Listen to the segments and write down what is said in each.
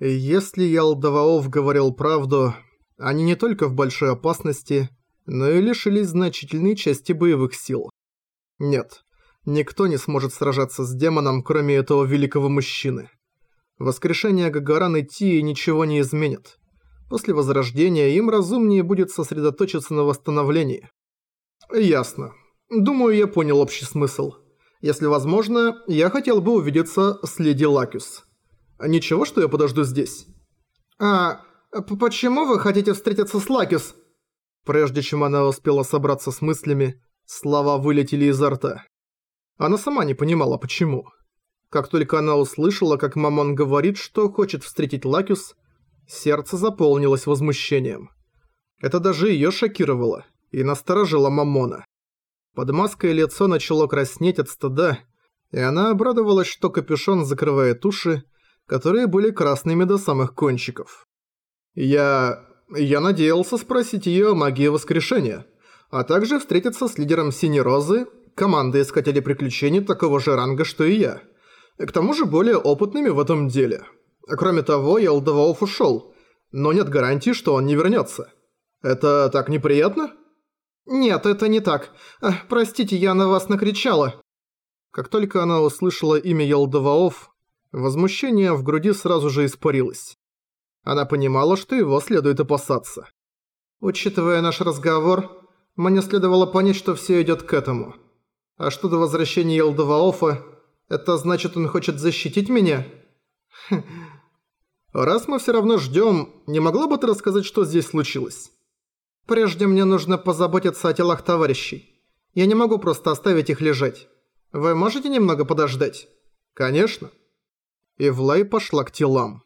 Если Ялдаваоф говорил правду, они не только в большой опасности, но и лишились значительной части боевых сил. Нет, никто не сможет сражаться с демоном, кроме этого великого мужчины. Воскрешение Гагаран и Тии ничего не изменит. После возрождения им разумнее будет сосредоточиться на восстановлении. Ясно. Думаю, я понял общий смысл. Если возможно, я хотел бы увидеться с Леди Лакюс. Ничего, что я подожду здесь? А, почему вы хотите встретиться с Лакюс? Прежде чем она успела собраться с мыслями, слова вылетели изо рта. Она сама не понимала, почему. Как только она услышала, как Мамон говорит, что хочет встретить Лакюс, сердце заполнилось возмущением. Это даже её шокировало и насторожило Мамона. Под маской лицо начало краснеть от стыда, и она обрадовалась, что капюшон закрывает уши, которые были красными до самых кончиков. Я... Я надеялся спросить её о магии воскрешения, а также встретиться с лидером Синей Розы, командой Искателей Приключений такого же ранга, что и я. К тому же более опытными в этом деле. Кроме того, Елдоваоф ушёл, но нет гарантии, что он не вернётся. Это так неприятно? Нет, это не так. Простите, я на вас накричала. Как только она услышала имя Елдоваоф, возмущение в груди сразу же испарилось. Она понимала, что его следует опасаться. Учитывая наш разговор, мне следовало понять, что все идет к этому. А что до возвращения Елдоваофа, это значит, он хочет защитить меня? Раз мы все равно ждем, не могла бы ты рассказать, что здесь случилось? Прежде мне нужно позаботиться о телах товарищей. Я не могу просто оставить их лежать. Вы можете немного подождать? Конечно. Ивлай пошла к телам.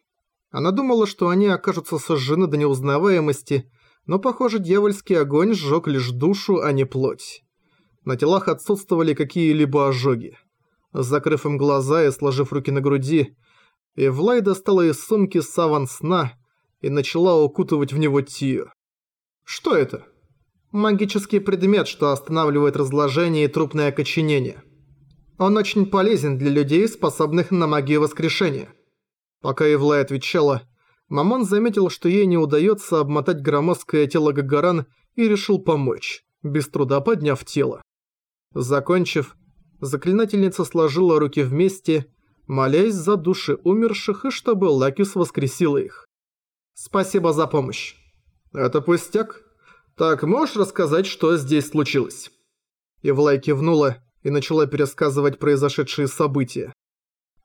Она думала, что они окажутся сожжены до неузнаваемости, но, похоже, дьявольский огонь сжёг лишь душу, а не плоть. На телах отсутствовали какие-либо ожоги. Закрыв им глаза и сложив руки на груди, Эвлай достала из сумки саван сна и начала укутывать в него Тию. Что это? Магический предмет, что останавливает разложение и трупное окоченение. Он очень полезен для людей, способных на магию воскрешения. Пока Евлай отвечала, Мамон заметил, что ей не удается обмотать громоздкое тело Гагаран и решил помочь, без труда подняв тело. Закончив, заклинательница сложила руки вместе, молясь за души умерших и чтобы Лакис воскресила их. «Спасибо за помощь». «Это пустяк? Так, можешь рассказать, что здесь случилось?» Ивлай кивнула и начала пересказывать произошедшие события.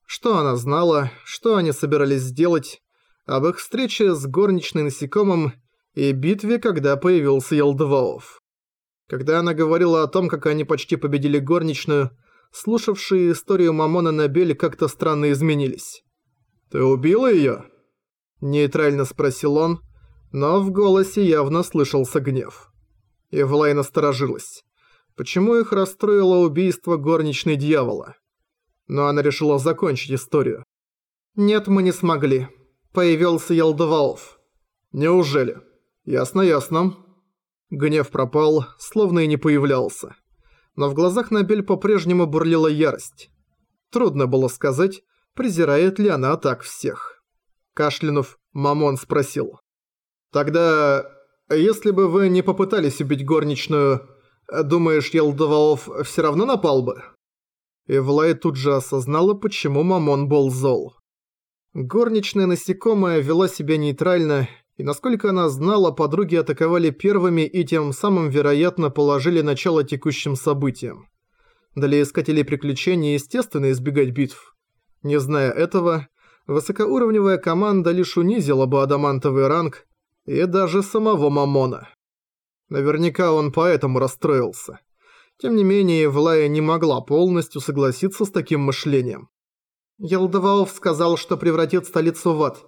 Что она знала, что они собирались сделать, об их встрече с горничной насекомым и битве, когда появился Елдваов. Когда она говорила о том, как они почти победили горничную, слушавшие историю Мамона Набель как-то странно изменились. «Ты убила её?» Нейтрально спросил он, но в голосе явно слышался гнев. Эвлай насторожилась. Почему их расстроило убийство горничной дьявола? но она решила закончить историю. «Нет, мы не смогли. Появился Ялдовалов». «Неужели? Ясно-ясно». Гнев пропал, словно и не появлялся. Но в глазах Набель по-прежнему бурлила ярость. Трудно было сказать, презирает ли она так всех. Кашлянув, Мамон спросил. «Тогда, если бы вы не попытались убить горничную, думаешь, Елдовалов все равно напал бы?» Эвлай тут же осознала, почему Мамон был зол. Горничная насекомая вела себя нейтрально, и насколько она знала, подруги атаковали первыми и тем самым, вероятно, положили начало текущим событиям. Для искателей приключений естественно избегать битв. Не зная этого, высокоуровневая команда лишь унизила бы адамантовый ранг и даже самого Мамона. Наверняка он поэтому расстроился. Тем не менее, Влая не могла полностью согласиться с таким мышлением. Елдоваов сказал, что превратит столицу в ад.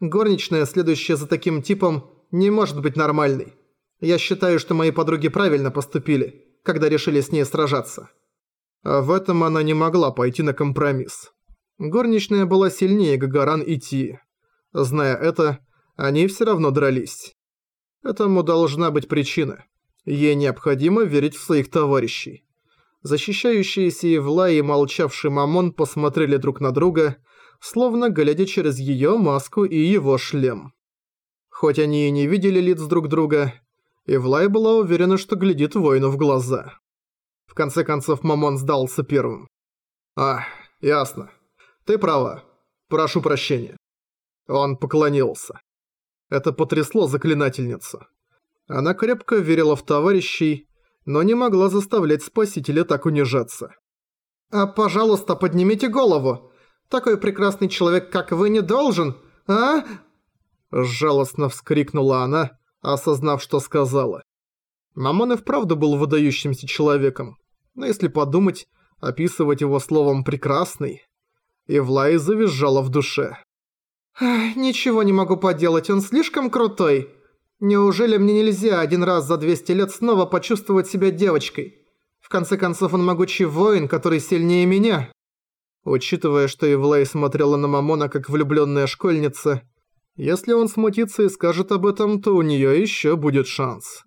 Горничная, следующая за таким типом, не может быть нормальной. Я считаю, что мои подруги правильно поступили, когда решили с ней сражаться. А в этом она не могла пойти на компромисс. Горничная была сильнее Гагаран и Ти. Зная это, они все равно дрались. Этому должна быть причина. Ей необходимо верить в своих товарищей. Защищающиеся Евла и молчавший Мамон посмотрели друг на друга, словно глядя через её маску и его шлем. Хоть они и не видели лиц друг друга, Ивлай была уверена, что глядит воину в глаза. В конце концов, Мамон сдался первым. «А, ясно. Ты права. Прошу прощения». Он поклонился. Это потрясло заклинательницу. Она крепко верила в товарищей, но не могла заставлять спасителя так унижаться. «А, пожалуйста, поднимите голову. Такой прекрасный человек, как вы, не должен, а?» Жалостно вскрикнула она, осознав, что сказала. Мамон и вправду был выдающимся человеком, но если подумать, описывать его словом «прекрасный», Ивлай завизжала в душе. «Ничего не могу поделать, он слишком крутой. Неужели мне нельзя один раз за 200 лет снова почувствовать себя девочкой? В конце концов, он могучий воин, который сильнее меня». Учитывая, что Ивлай смотрела на Мамона как влюбленная школьница, если он смутится и скажет об этом, то у нее еще будет шанс.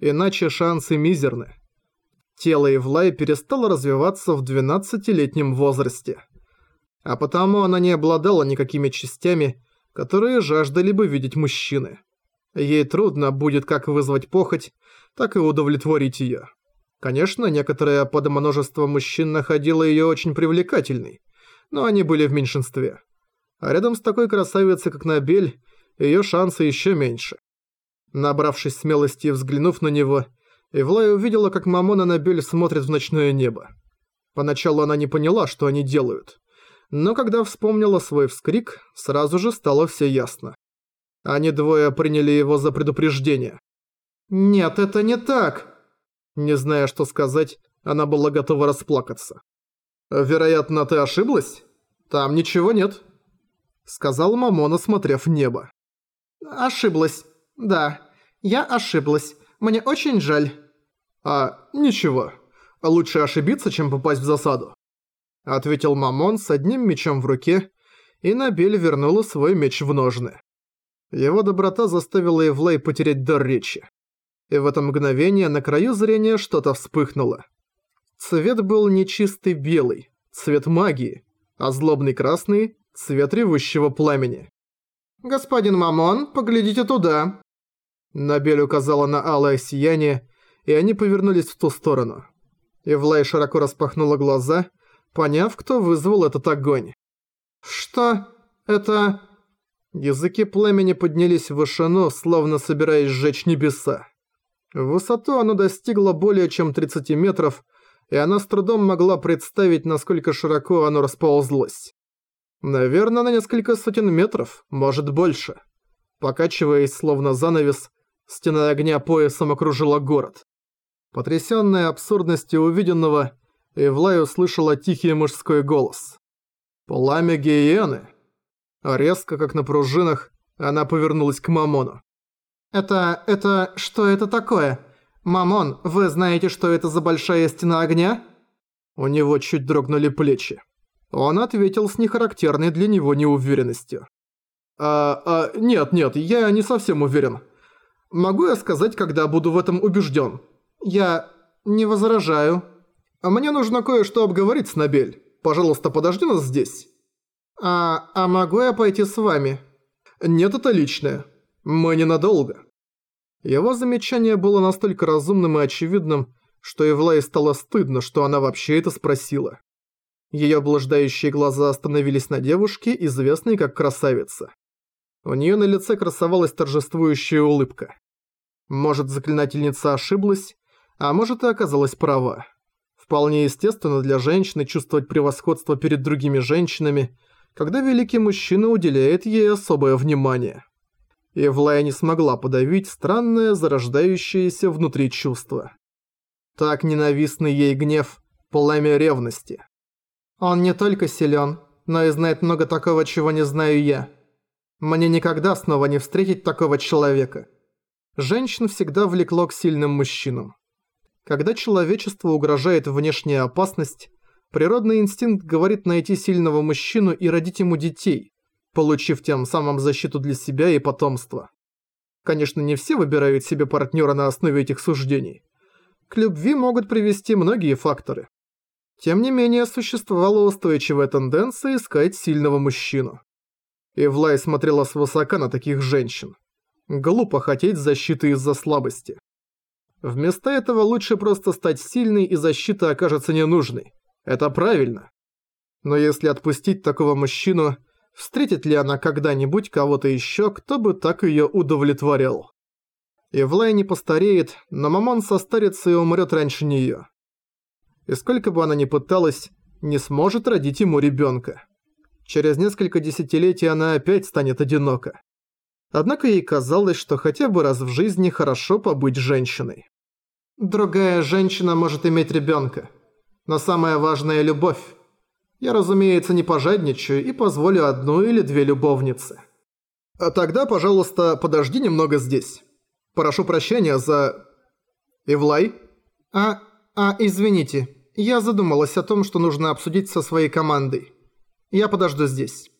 Иначе шансы мизерны. Тело Ивлай перестало развиваться в 12-летнем возрасте. А потому она не обладала никакими частями, которые жаждали бы видеть мужчины. Ей трудно будет как вызвать похоть, так и удовлетворить её. Конечно, некоторое подмножество мужчин находило её очень привлекательной, но они были в меньшинстве. А рядом с такой красавицей, как Набель, её шансы ещё меньше. Набравшись смелости и взглянув на него, Эвлай увидела, как Мамон и Набель смотрят в ночное небо. Поначалу она не поняла, что они делают. Но когда вспомнила свой вскрик, сразу же стало всё ясно. Они двое приняли его за предупреждение. «Нет, это не так!» Не зная, что сказать, она была готова расплакаться. «Вероятно, ты ошиблась? Там ничего нет», — сказал Мамона, смотрев небо. «Ошиблась. Да, я ошиблась. Мне очень жаль». «А, ничего. Лучше ошибиться, чем попасть в засаду», — ответил Мамон с одним мечом в руке, и Набель вернула свой меч в ножны. Его доброта заставила Эвлей потерять дар речи. И в это мгновение на краю зрения что-то вспыхнуло. Цвет был не чистый белый, цвет магии, а злобный красный – цвет ревущего пламени. «Господин Мамон, поглядите туда!» Набель указала на алое сияние, и они повернулись в ту сторону. Эвлай широко распахнула глаза, поняв, кто вызвал этот огонь. «Что? Это...» Языки пламени поднялись в вышину, словно собираясь сжечь небеса. Высоту оно достигло более чем 30 метров, и она с трудом могла представить, насколько широко оно расползлось. Наверное, на несколько сотен метров, может больше. Покачиваясь, словно занавес, стена огня поясом окружила город. Потрясённая абсурдностью увиденного, Эвлай услышала тихий мужской голос. «Пламя гиены!» Резко, как на пружинах, она повернулась к Мамону. «Это... это... что это такое? Мамон, вы знаете, что это за большая стена огня?» У него чуть дрогнули плечи. Он ответил с нехарактерной для него неуверенностью. «А... а... нет, нет, я не совсем уверен. Могу я сказать, когда буду в этом убежден? Я... не возражаю. Мне нужно кое-что обговорить с Набель. Пожалуйста, подожди нас здесь». «А, а могу я пойти с вами?» «Нет, это личное. Мы ненадолго». Его замечание было настолько разумным и очевидным, что Эвлай стало стыдно, что она вообще это спросила. Её блуждающие глаза остановились на девушке, известной как красавица. У неё на лице красовалась торжествующая улыбка. Может, заклинательница ошиблась, а может и оказалась права. Вполне естественно для женщины чувствовать превосходство перед другими женщинами – когда великий мужчина уделяет ей особое внимание. Евлая не смогла подавить странное зарождающееся внутри чувство. Так ненавистный ей гнев – пламя ревности. Он не только силен, но и знает много такого, чего не знаю я. Мне никогда снова не встретить такого человека. Женщин всегда влекло к сильным мужчинам. Когда человечеству угрожает внешняя опасность, Природный инстинкт говорит найти сильного мужчину и родить ему детей, получив тем самым защиту для себя и потомства. Конечно, не все выбирают себе партнера на основе этих суждений. К любви могут привести многие факторы. Тем не менее, существовала устойчивая тенденция искать сильного мужчину. Ивлай смотрела свысока на таких женщин. Глупо хотеть защиты из-за слабости. Вместо этого лучше просто стать сильной и защита окажется ненужной. Это правильно. Но если отпустить такого мужчину, встретит ли она когда-нибудь кого-то еще, кто бы так ее удовлетворял? Ивлай не постареет, но Мамон состарится и умрет раньше нее. И сколько бы она ни пыталась, не сможет родить ему ребенка. Через несколько десятилетий она опять станет одинока. Однако ей казалось, что хотя бы раз в жизни хорошо побыть женщиной. Другая женщина может иметь ребенка, но самое важное – любовь. Я, разумеется, не пожадничаю и позволю одну или две любовницы. А тогда, пожалуйста, подожди немного здесь. Прошу прощения за... Ивлай? А... а, извините. Я задумалась о том, что нужно обсудить со своей командой. Я подожду здесь.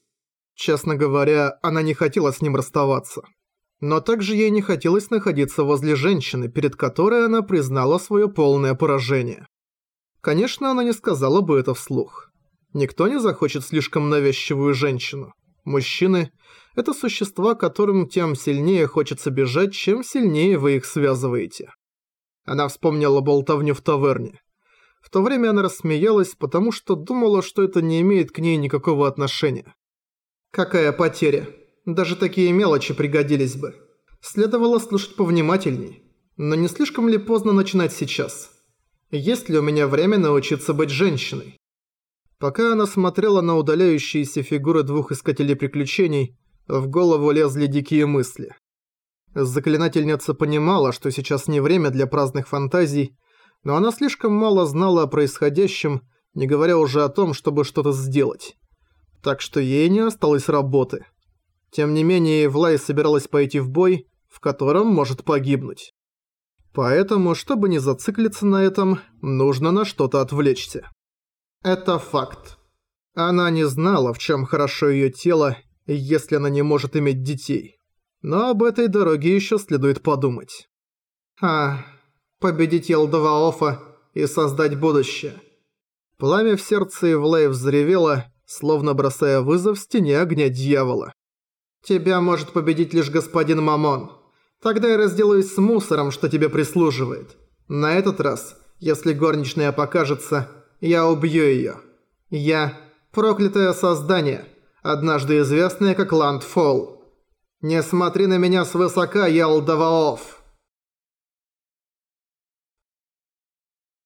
Честно говоря, она не хотела с ним расставаться. Но также ей не хотелось находиться возле женщины, перед которой она признала свое полное поражение. Конечно, она не сказала бы это вслух. Никто не захочет слишком навязчивую женщину. Мужчины – это существа, которым тем сильнее хочется бежать, чем сильнее вы их связываете. Она вспомнила болтовню в таверне. В то время она рассмеялась, потому что думала, что это не имеет к ней никакого отношения. Какая потеря? Даже такие мелочи пригодились бы. Следовало слушать повнимательней. Но не слишком ли поздно начинать сейчас? Есть ли у меня время научиться быть женщиной? Пока она смотрела на удаляющиеся фигуры двух искателей приключений, в голову лезли дикие мысли. Заклинательница понимала, что сейчас не время для праздных фантазий, но она слишком мало знала о происходящем, не говоря уже о том, чтобы что-то сделать так что ей не осталось работы. Тем не менее, Влай собиралась пойти в бой, в котором может погибнуть. Поэтому, чтобы не зациклиться на этом, нужно на что-то отвлечься. Это факт. Она не знала, в чем хорошо ее тело, если она не может иметь детей. Но об этой дороге еще следует подумать. А, победить Елдоваофа и создать будущее. Пламя в сердце Ивлей взревело, словно бросая вызов стене огня дьявола. «Тебя может победить лишь господин Мамон. Тогда я разделаюсь с мусором, что тебе прислуживает. На этот раз, если горничная покажется, я убью её. Я – проклятое создание, однажды известное как Ландфолл. Не смотри на меня свысока, Ялдаваоф!»